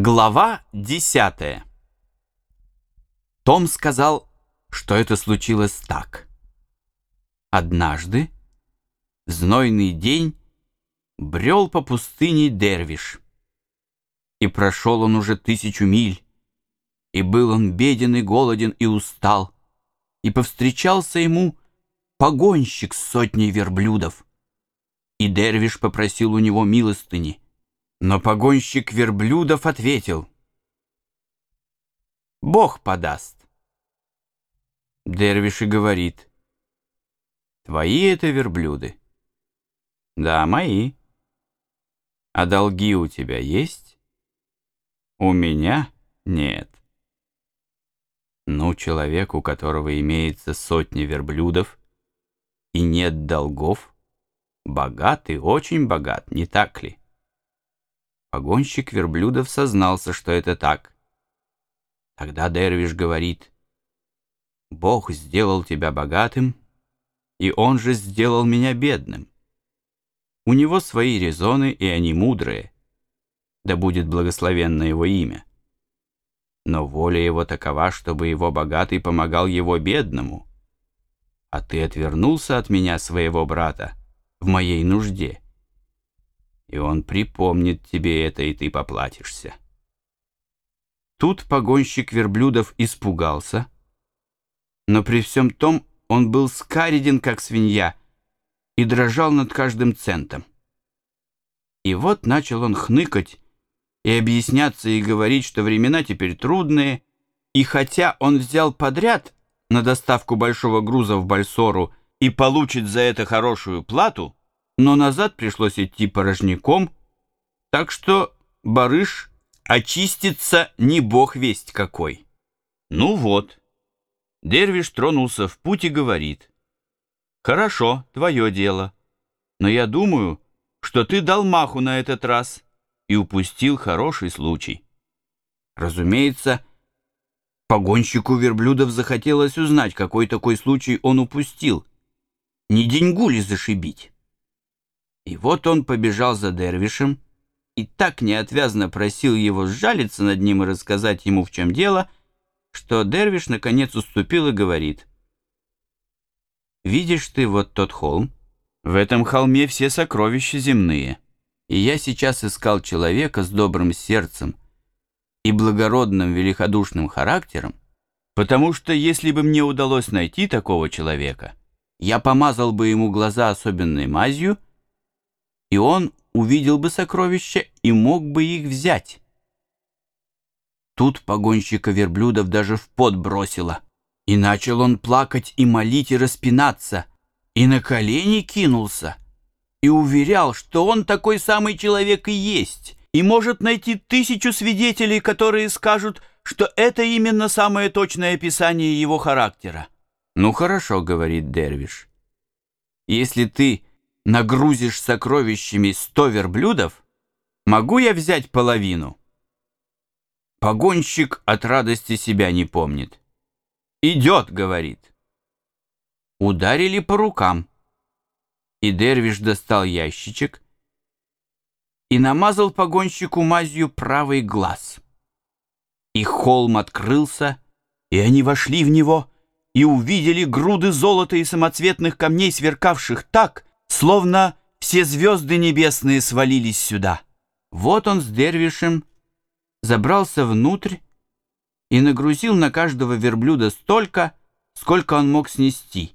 Глава десятая. Том сказал, что это случилось так. Однажды, в знойный день, брел по пустыне Дервиш. И прошел он уже тысячу миль, и был он беден и голоден и устал, и повстречался ему погонщик с сотней верблюдов. И Дервиш попросил у него милостыни — но погонщик верблюдов ответил. Бог подаст. Дервиш и говорит. Твои это верблюды? Да, мои. А долги у тебя есть? У меня нет. Ну, человек, у которого имеется сотни верблюдов и нет долгов, богат и очень богат, не так ли? Погонщик верблюдов сознался, что это так. Тогда Дервиш говорит, «Бог сделал тебя богатым, и Он же сделал меня бедным. У него свои резоны, и они мудрые. Да будет благословенно его имя. Но воля его такова, чтобы его богатый помогал его бедному. А ты отвернулся от меня, своего брата, в моей нужде» и он припомнит тебе это, и ты поплатишься. Тут погонщик верблюдов испугался, но при всем том он был скареден, как свинья, и дрожал над каждым центом. И вот начал он хныкать и объясняться и говорить, что времена теперь трудные, и хотя он взял подряд на доставку большого груза в Бальсору и получит за это хорошую плату, но назад пришлось идти порожняком, так что барыш очистится не бог весть какой. Ну вот, Дервиш тронулся в путь и говорит, «Хорошо, твое дело, но я думаю, что ты дал маху на этот раз и упустил хороший случай». Разумеется, погонщику верблюдов захотелось узнать, какой такой случай он упустил. Не деньгу ли зашибить? И вот он побежал за Дервишем и так неотвязно просил его сжалиться над ним и рассказать ему, в чем дело, что Дервиш наконец уступил и говорит. «Видишь ты вот тот холм? В этом холме все сокровища земные. И я сейчас искал человека с добрым сердцем и благородным великодушным характером, потому что если бы мне удалось найти такого человека, я помазал бы ему глаза особенной мазью — и он увидел бы сокровища и мог бы их взять. Тут погонщика верблюдов даже в пот бросило, и начал он плакать и молить и распинаться, и на колени кинулся, и уверял, что он такой самый человек и есть, и может найти тысячу свидетелей, которые скажут, что это именно самое точное описание его характера. «Ну хорошо», — говорит Дервиш, — «если ты нагрузишь сокровищами сто верблюдов, могу я взять половину?» Погонщик от радости себя не помнит. «Идет», — говорит. Ударили по рукам. И Дервиш достал ящичек и намазал погонщику мазью правый глаз. И холм открылся, и они вошли в него и увидели груды золота и самоцветных камней, сверкавших так, Словно все звезды небесные свалились сюда. Вот он с дервишем забрался внутрь и нагрузил на каждого верблюда столько, сколько он мог снести.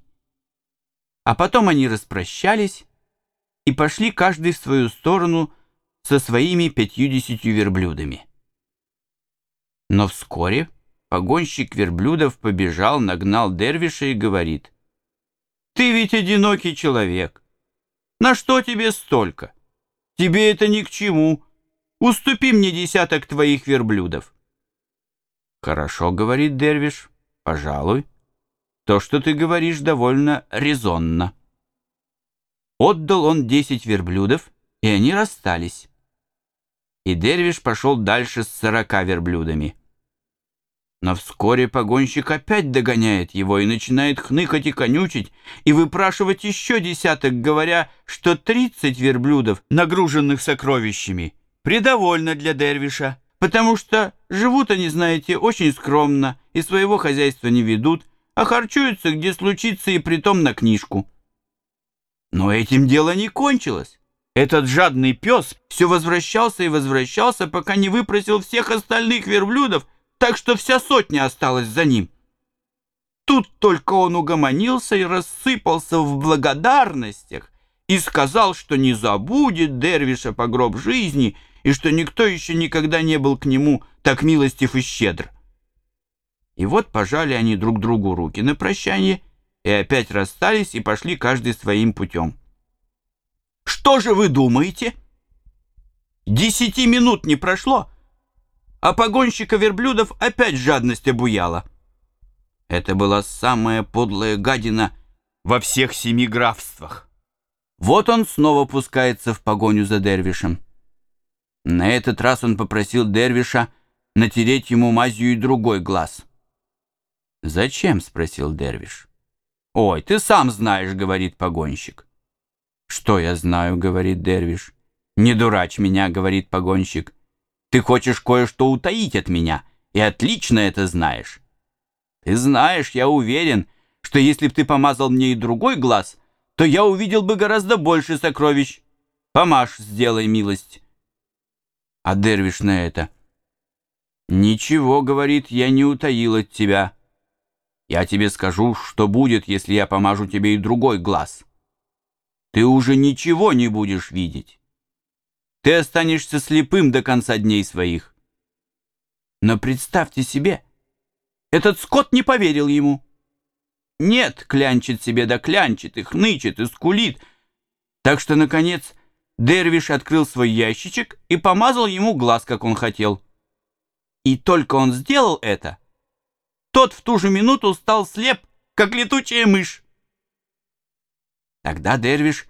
А потом они распрощались и пошли каждый в свою сторону со своими пятьюдесятью верблюдами. Но вскоре погонщик верблюдов побежал, нагнал Дервиша и говорит, «Ты ведь одинокий человек. На что тебе столько? Тебе это ни к чему. Уступи мне десяток твоих верблюдов. Хорошо, говорит Дервиш, пожалуй. То, что ты говоришь, довольно резонно. Отдал он десять верблюдов, и они расстались. И Дервиш пошел дальше с сорока верблюдами. Но вскоре погонщик опять догоняет его и начинает хныкать и конючить, и выпрашивать еще десяток, говоря, что тридцать верблюдов, нагруженных сокровищами, предовольно для Дервиша, потому что живут они, знаете, очень скромно и своего хозяйства не ведут, а харчуются, где случится, и притом на книжку. Но этим дело не кончилось. Этот жадный пес все возвращался и возвращался, пока не выпросил всех остальных верблюдов, так что вся сотня осталась за ним. Тут только он угомонился и рассыпался в благодарностях и сказал, что не забудет Дервиша по гроб жизни и что никто еще никогда не был к нему так милостив и щедр. И вот пожали они друг другу руки на прощание и опять расстались и пошли каждый своим путем. Что же вы думаете? Десяти минут не прошло, а погонщика верблюдов опять жадность обуяла. Это была самая подлая гадина во всех семи графствах. Вот он снова пускается в погоню за Дервишем. На этот раз он попросил Дервиша натереть ему мазью и другой глаз. «Зачем?» — спросил Дервиш. «Ой, ты сам знаешь», — говорит погонщик. «Что я знаю?» — говорит Дервиш. «Не дурачь меня», — говорит погонщик. «Ты хочешь кое-что утаить от меня, и отлично это знаешь. Ты знаешь, я уверен, что если б ты помазал мне и другой глаз, то я увидел бы гораздо больше сокровищ. Помажь, сделай милость». А Дервиш на это. «Ничего, — говорит, — я не утаил от тебя. Я тебе скажу, что будет, если я помажу тебе и другой глаз. Ты уже ничего не будешь видеть. Ты останешься слепым до конца дней своих. Но представьте себе, этот скот не поверил ему. Нет, клянчит себе да клянчит, и хнычет, и скулит. Так что, наконец, Дервиш открыл свой ящичек и помазал ему глаз, как он хотел. И только он сделал это — тот в ту же минуту стал слеп, как летучая мышь. Тогда Дервиш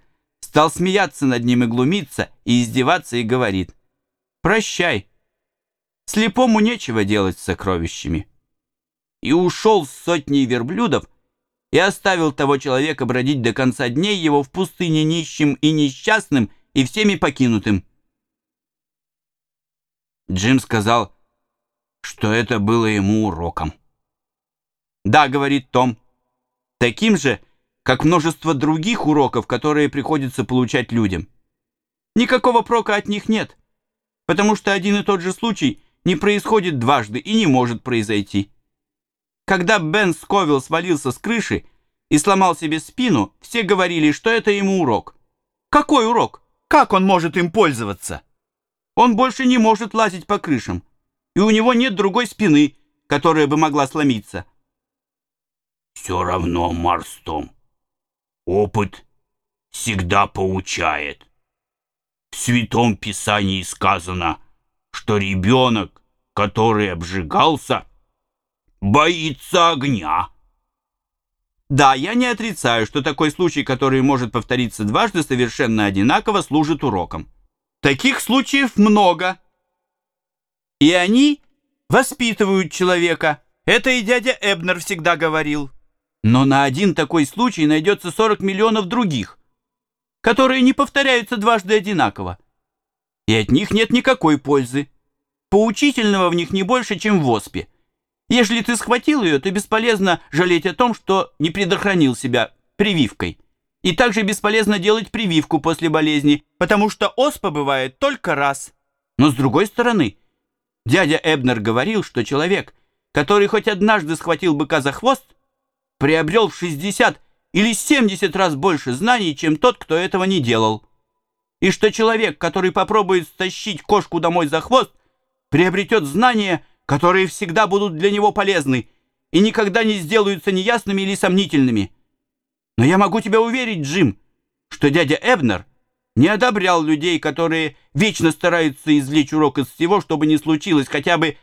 стал смеяться над ним и глумиться, и издеваться, и говорит, «Прощай, слепому нечего делать с сокровищами». И ушел с сотней верблюдов, и оставил того человека бродить до конца дней его в пустыне нищим и несчастным и всеми покинутым. Джим сказал, что это было ему уроком. «Да», — говорит Том, — «таким же, как множество других уроков, которые приходится получать людям. Никакого прока от них нет, потому что один и тот же случай не происходит дважды и не может произойти. Когда Бен Сковилл свалился с крыши и сломал себе спину, все говорили, что это ему урок. Какой урок? Как он может им пользоваться? Он больше не может лазить по крышам, и у него нет другой спины, которая бы могла сломиться. Все равно, Марстом, опыт всегда поучает. В Святом Писании сказано, что ребенок, который обжигался, боится огня. Да, я не отрицаю, что такой случай, который может повториться дважды совершенно одинаково, служит уроком. Таких случаев много. И они воспитывают человека. Это и дядя Эбнер всегда говорил. Но на один такой случай найдется 40 миллионов других, которые не повторяются дважды одинаково. И от них нет никакой пользы. Поучительного в них не больше, чем в оспе. Если ты схватил ее, то бесполезно жалеть о том, что не предохранил себя прививкой. И также бесполезно делать прививку после болезни, потому что оспа бывает только раз. Но с другой стороны, дядя Эбнер говорил, что человек, который хоть однажды схватил быка за хвост, приобрел в 60 или 70 раз больше знаний, чем тот, кто этого не делал. И что человек, который попробует стащить кошку домой за хвост, приобретет знания, которые всегда будут для него полезны и никогда не сделаются неясными или сомнительными. Но я могу тебя уверить, Джим, что дядя Эбнер не одобрял людей, которые вечно стараются извлечь урок из всего, чтобы не случилось хотя бы...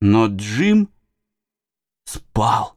Но Джим спал.